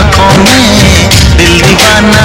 आँखों में दिल दीवाना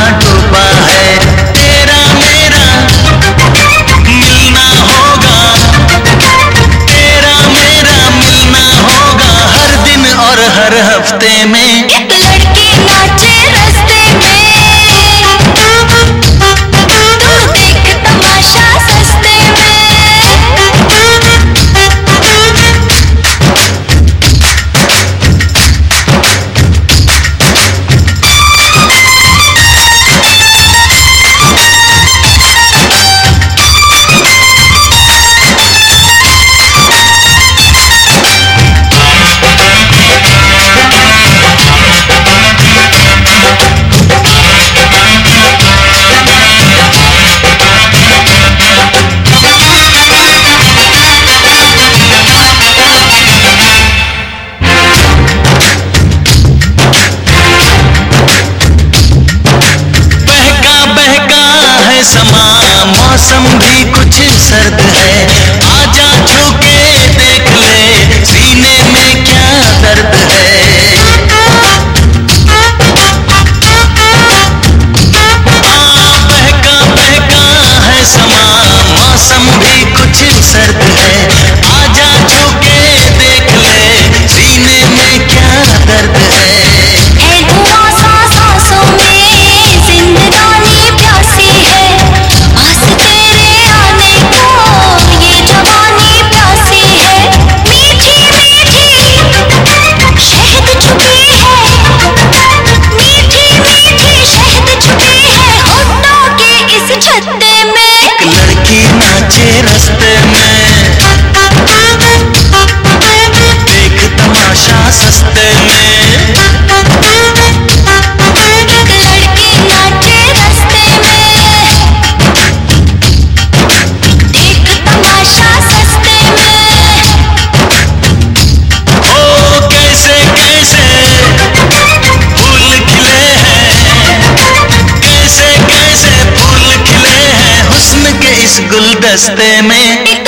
मौसम गुलदस्ते में